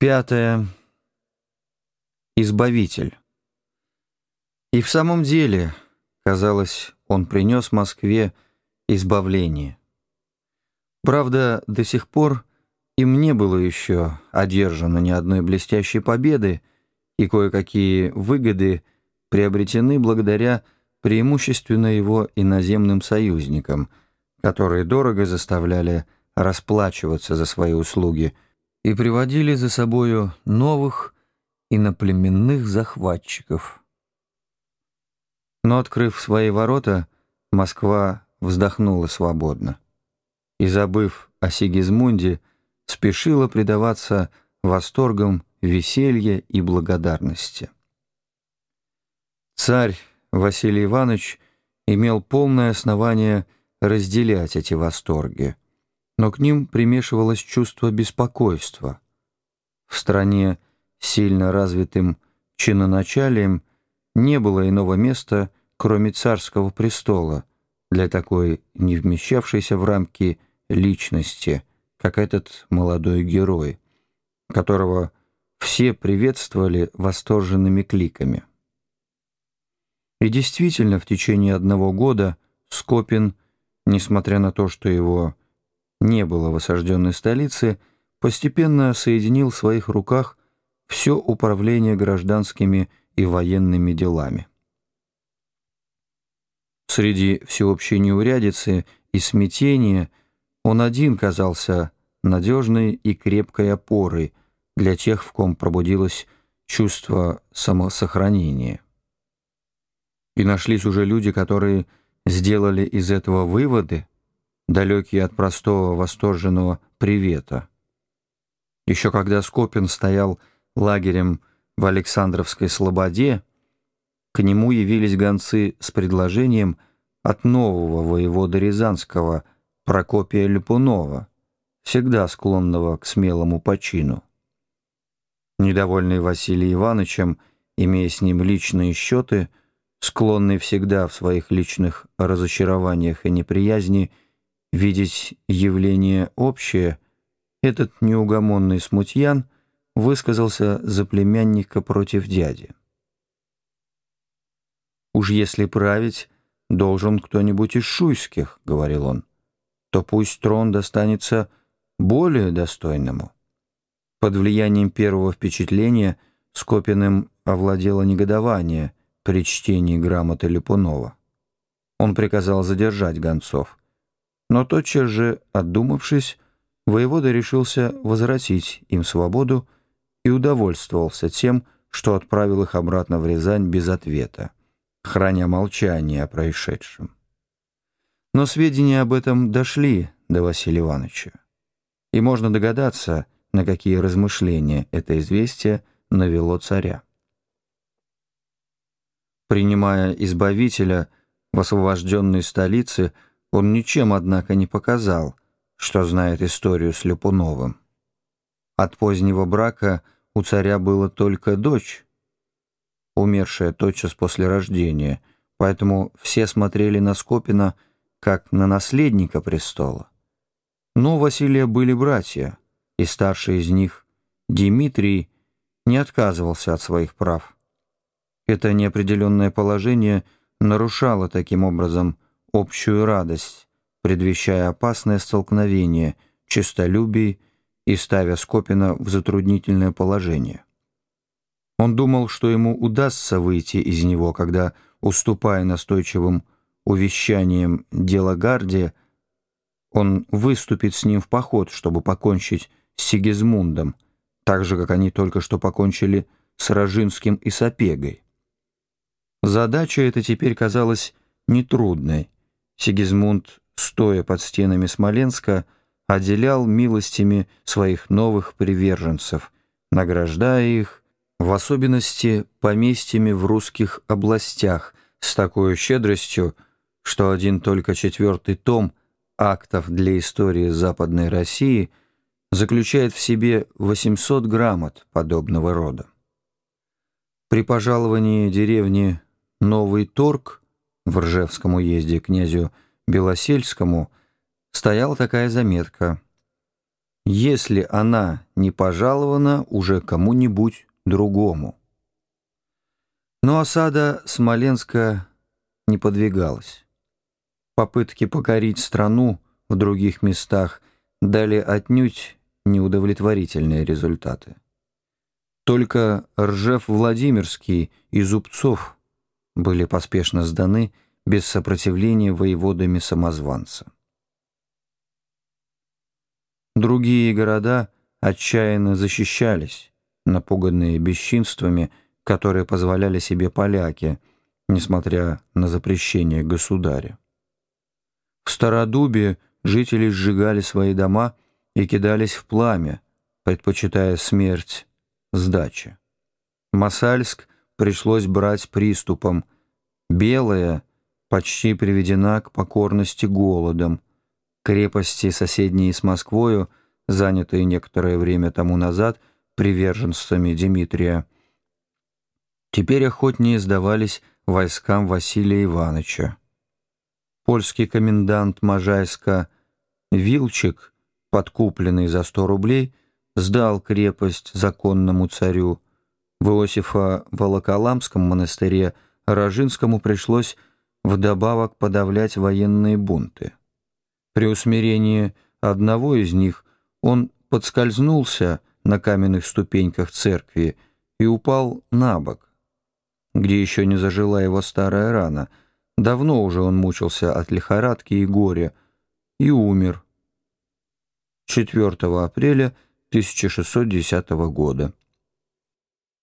Пятое. Избавитель. И в самом деле, казалось, он принес Москве избавление. Правда, до сих пор им не было еще одержано ни одной блестящей победы, и кое-какие выгоды приобретены благодаря преимущественно его иноземным союзникам, которые дорого заставляли расплачиваться за свои услуги – и приводили за собою новых иноплеменных захватчиков. Но, открыв свои ворота, Москва вздохнула свободно и, забыв о Сигизмунде, спешила предаваться восторгам веселья и благодарности. Царь Василий Иванович имел полное основание разделять эти восторги – но к ним примешивалось чувство беспокойства. В стране сильно развитым чиноначалием не было иного места, кроме царского престола, для такой не вмещавшейся в рамки личности, как этот молодой герой, которого все приветствовали восторженными кликами. И действительно, в течение одного года Скопин, несмотря на то, что его не было в осажденной столице, постепенно соединил в своих руках все управление гражданскими и военными делами. Среди всеобщей неурядицы и смятения он один казался надежной и крепкой опорой для тех, в ком пробудилось чувство самосохранения. И нашлись уже люди, которые сделали из этого выводы, далекие от простого восторженного привета. Еще когда Скопин стоял лагерем в Александровской Слободе, к нему явились гонцы с предложением от нового воевода Рязанского Прокопия Липунова, всегда склонного к смелому почину. Недовольный Василий Ивановичем, имея с ним личные счеты, склонный всегда в своих личных разочарованиях и неприязни видеть явление общее, этот неугомонный смутьян высказался за племянника против дяди. «Уж если править, должен кто-нибудь из шуйских», — говорил он, «то пусть трон достанется более достойному». Под влиянием первого впечатления Скопиным овладело негодование при чтении грамоты Липунова. Он приказал задержать гонцов. Но тотчас же, отдумавшись, воевода решился возвратить им свободу и удовольствовался тем, что отправил их обратно в Рязань без ответа, храня молчание о происшедшем. Но сведения об этом дошли до Василия Ивановича, и можно догадаться, на какие размышления это известие навело царя. Принимая Избавителя в освобожденной столице, он ничем, однако, не показал, что знает историю с Лепуновым. От позднего брака у царя была только дочь, умершая тотчас после рождения, поэтому все смотрели на Скопина как на наследника престола. Но у Василия были братья, и старший из них, Дмитрий, не отказывался от своих прав. Это неопределенное положение нарушало таким образом общую радость, предвещая опасное столкновение честолюбий и ставя Скопина в затруднительное положение. Он думал, что ему удастся выйти из него, когда, уступая настойчивым увещаниям дела Гардия, он выступит с ним в поход, чтобы покончить с Сигизмундом, так же, как они только что покончили с Рожинским и Сапегой. Задача эта теперь казалась нетрудной, Сигизмунд, стоя под стенами Смоленска, отделял милостями своих новых приверженцев, награждая их, в особенности поместьями в русских областях, с такой щедростью, что один только четвертый том актов для истории Западной России заключает в себе 800 грамот подобного рода. При пожаловании деревни Новый Торг в Ржевском уезде князю Белосельскому стояла такая заметка. если она не пожалована уже кому-нибудь другому. Но осада Смоленска не подвигалась. Попытки покорить страну в других местах дали отнюдь неудовлетворительные результаты. Только Ржев-Владимирский и Зубцов были поспешно сданы без сопротивления воеводами-самозванца. Другие города отчаянно защищались, напуганные бесчинствами, которые позволяли себе поляки, несмотря на запрещение государя. В Стародубе жители сжигали свои дома и кидались в пламя, предпочитая смерть сдачи. Масальск пришлось брать приступом. Белая почти приведена к покорности голодом. Крепости, соседние с Москвою, занятые некоторое время тому назад приверженцами Дмитрия, теперь охотнее сдавались войскам Василия Ивановича. Польский комендант Можайска Вилчик, подкупленный за сто рублей, сдал крепость законному царю. В Иосифа Волоколамском монастыре Рожинскому пришлось вдобавок подавлять военные бунты. При усмирении одного из них он подскользнулся на каменных ступеньках церкви и упал на бок, где еще не зажила его старая рана. Давно уже он мучился от лихорадки и горя и умер 4 апреля 1610 года.